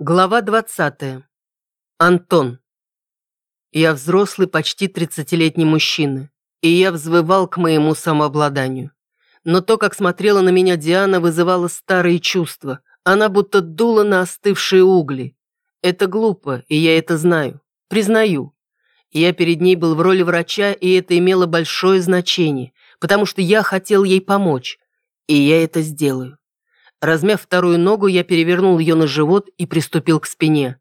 Глава 20. Антон. Я взрослый, почти 30-летний мужчина, и я взвывал к моему самообладанию. Но то, как смотрела на меня Диана, вызывало старые чувства. Она будто дула на остывшие угли. Это глупо, и я это знаю. Признаю. Я перед ней был в роли врача, и это имело большое значение, потому что я хотел ей помочь. И я это сделаю. Размяв вторую ногу, я перевернул ее на живот и приступил к спине.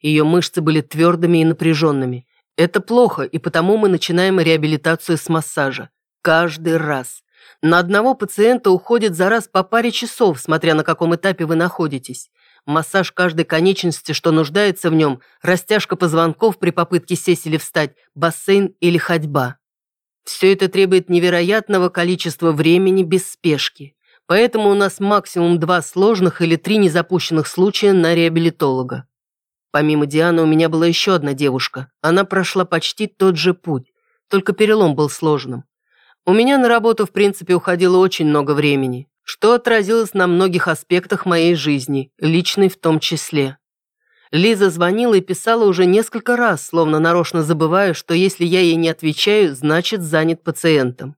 Ее мышцы были твердыми и напряженными. Это плохо, и потому мы начинаем реабилитацию с массажа. Каждый раз. На одного пациента уходит за раз по паре часов, смотря на каком этапе вы находитесь. Массаж каждой конечности, что нуждается в нем, растяжка позвонков при попытке сесть или встать, бассейн или ходьба. Все это требует невероятного количества времени без спешки. Поэтому у нас максимум два сложных или три незапущенных случая на реабилитолога. Помимо Дианы у меня была еще одна девушка. Она прошла почти тот же путь, только перелом был сложным. У меня на работу, в принципе, уходило очень много времени, что отразилось на многих аспектах моей жизни, личной в том числе. Лиза звонила и писала уже несколько раз, словно нарочно забывая, что если я ей не отвечаю, значит занят пациентом.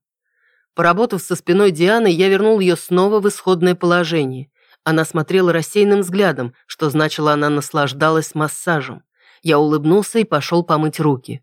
Поработав со спиной Дианы, я вернул ее снова в исходное положение. Она смотрела рассеянным взглядом, что значило, она наслаждалась массажем. Я улыбнулся и пошел помыть руки.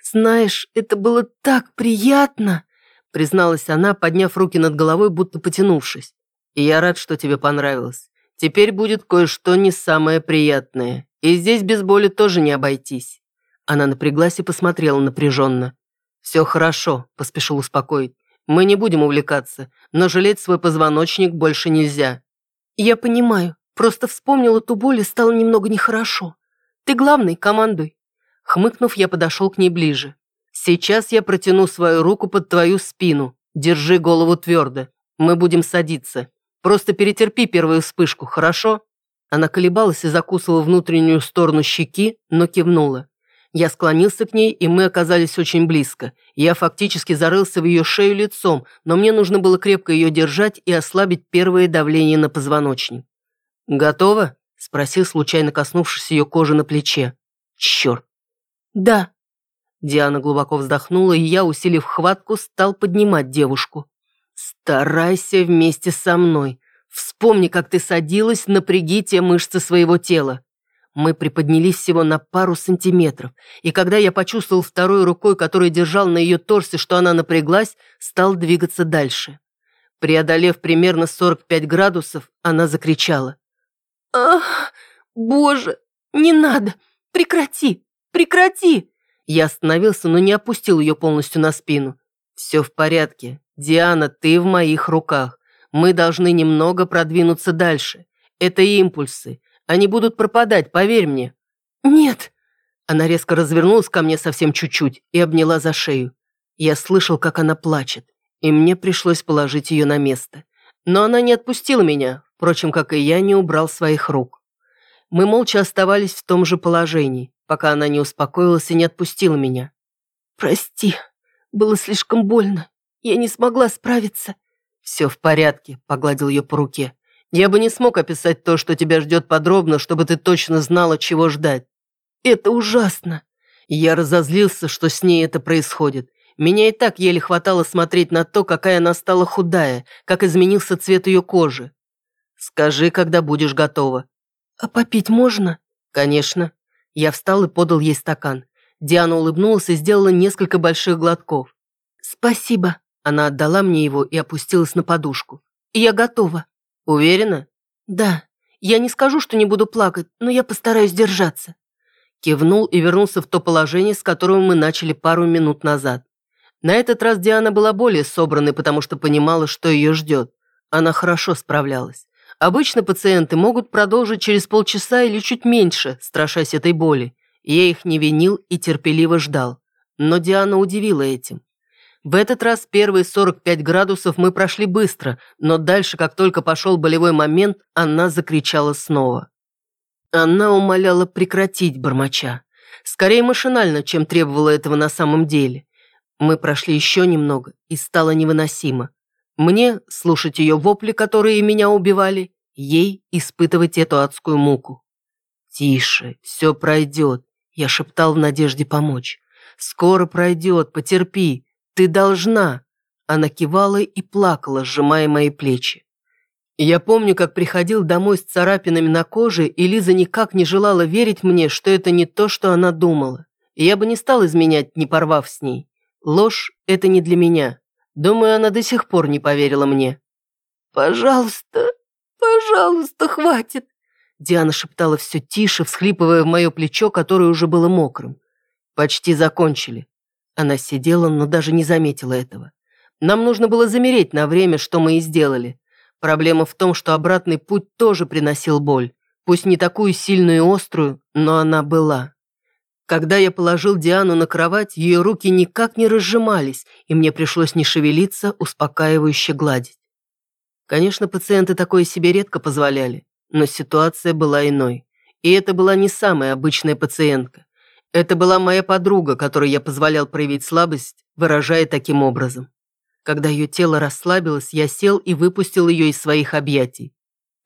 «Знаешь, это было так приятно!» призналась она, подняв руки над головой, будто потянувшись. «И я рад, что тебе понравилось. Теперь будет кое-что не самое приятное. И здесь без боли тоже не обойтись». Она напряглась и посмотрела напряженно. «Все хорошо», – поспешил успокоить. Мы не будем увлекаться, но жалеть свой позвоночник больше нельзя». «Я понимаю. Просто вспомнила ту боль и стало немного нехорошо. Ты главный, командуй». Хмыкнув, я подошел к ней ближе. «Сейчас я протяну свою руку под твою спину. Держи голову твердо. Мы будем садиться. Просто перетерпи первую вспышку, хорошо?» Она колебалась и закусывала внутреннюю сторону щеки, но кивнула. Я склонился к ней, и мы оказались очень близко. Я фактически зарылся в ее шею лицом, но мне нужно было крепко ее держать и ослабить первое давление на позвоночник. «Готово?» – спросил, случайно коснувшись ее кожи на плече. «Черт!» «Да». Диана глубоко вздохнула, и я, усилив хватку, стал поднимать девушку. «Старайся вместе со мной. Вспомни, как ты садилась, напряги те мышцы своего тела. Мы приподнялись всего на пару сантиметров, и когда я почувствовал второй рукой, которую держал на ее торсе, что она напряглась, стал двигаться дальше. Преодолев примерно 45 градусов, она закричала. «Ах, боже, не надо! Прекрати! Прекрати!» Я остановился, но не опустил ее полностью на спину. «Все в порядке. Диана, ты в моих руках. Мы должны немного продвинуться дальше. Это импульсы. Они будут пропадать, поверь мне». «Нет». Она резко развернулась ко мне совсем чуть-чуть и обняла за шею. Я слышал, как она плачет, и мне пришлось положить ее на место. Но она не отпустила меня, впрочем, как и я не убрал своих рук. Мы молча оставались в том же положении, пока она не успокоилась и не отпустила меня. «Прости, было слишком больно. Я не смогла справиться». «Все в порядке», — погладил ее по руке. Я бы не смог описать то, что тебя ждет подробно, чтобы ты точно знала, чего ждать. Это ужасно. Я разозлился, что с ней это происходит. Меня и так еле хватало смотреть на то, какая она стала худая, как изменился цвет ее кожи. Скажи, когда будешь готова. А попить можно? Конечно. Я встал и подал ей стакан. Диана улыбнулась и сделала несколько больших глотков. Спасибо. Она отдала мне его и опустилась на подушку. Я готова. Уверена? Да. Я не скажу, что не буду плакать, но я постараюсь держаться. Кивнул и вернулся в то положение, с которого мы начали пару минут назад. На этот раз Диана была более собранной, потому что понимала, что ее ждет. Она хорошо справлялась. Обычно пациенты могут продолжить через полчаса или чуть меньше, страшась этой боли. Я их не винил и терпеливо ждал. Но Диана удивила этим. В этот раз первые 45 градусов мы прошли быстро, но дальше, как только пошел болевой момент, она закричала снова. Она умоляла прекратить бормоча. Скорее машинально, чем требовала этого на самом деле. Мы прошли еще немного, и стало невыносимо. Мне слушать ее вопли, которые меня убивали, ей испытывать эту адскую муку. «Тише, все пройдет», — я шептал в надежде помочь. «Скоро пройдет, потерпи, ты должна». Она кивала и плакала, сжимая мои плечи. Я помню, как приходил домой с царапинами на коже, и Лиза никак не желала верить мне, что это не то, что она думала. И я бы не стал изменять, не порвав с ней. Ложь – это не для меня. Думаю, она до сих пор не поверила мне. «Пожалуйста, пожалуйста, хватит!» Диана шептала все тише, всхлипывая в мое плечо, которое уже было мокрым. «Почти закончили». Она сидела, но даже не заметила этого. Нам нужно было замереть на время, что мы и сделали. Проблема в том, что обратный путь тоже приносил боль. Пусть не такую сильную и острую, но она была. Когда я положил Диану на кровать, ее руки никак не разжимались, и мне пришлось не шевелиться, успокаивающе гладить. Конечно, пациенты такое себе редко позволяли, но ситуация была иной. И это была не самая обычная пациентка. Это была моя подруга, которой я позволял проявить слабость, выражая таким образом. Когда ее тело расслабилось, я сел и выпустил ее из своих объятий.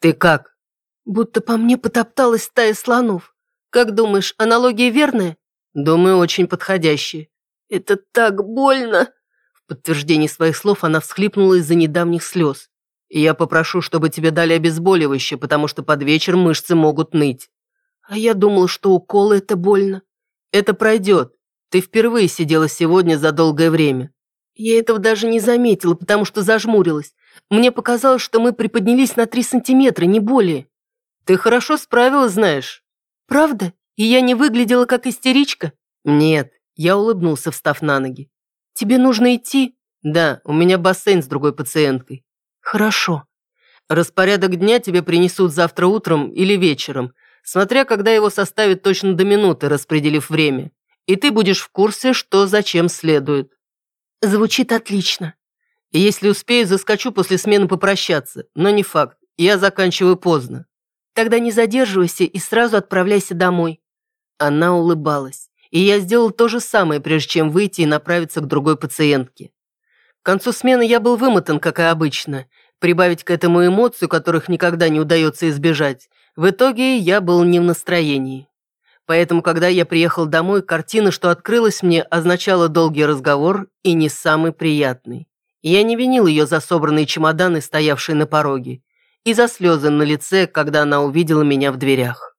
«Ты как?» «Будто по мне потопталась стая слонов. Как думаешь, аналогия верная?» «Думаю, очень подходящая». «Это так больно!» В подтверждении своих слов она всхлипнула из-за недавних слез. «Я попрошу, чтобы тебе дали обезболивающее, потому что под вечер мышцы могут ныть». «А я думала, что уколы – это больно». «Это пройдет. Ты впервые сидела сегодня за долгое время. Я этого даже не заметила, потому что зажмурилась. Мне показалось, что мы приподнялись на три сантиметра, не более. Ты хорошо справилась, знаешь. Правда? И я не выглядела как истеричка? Нет, я улыбнулся, встав на ноги. Тебе нужно идти? Да, у меня бассейн с другой пациенткой. Хорошо. Распорядок дня тебе принесут завтра утром или вечером, смотря когда его составят точно до минуты, распределив время. И ты будешь в курсе, что зачем следует. Звучит отлично. Если успею, заскочу после смены попрощаться, но не факт. Я заканчиваю поздно. Тогда не задерживайся и сразу отправляйся домой. Она улыбалась. И я сделал то же самое, прежде чем выйти и направиться к другой пациентке. К концу смены я был вымотан, как и обычно. Прибавить к этому эмоцию, которых никогда не удается избежать. В итоге я был не в настроении. Поэтому, когда я приехал домой, картина, что открылась мне, означала долгий разговор и не самый приятный. Я не винил ее за собранные чемоданы, стоявшие на пороге, и за слезы на лице, когда она увидела меня в дверях.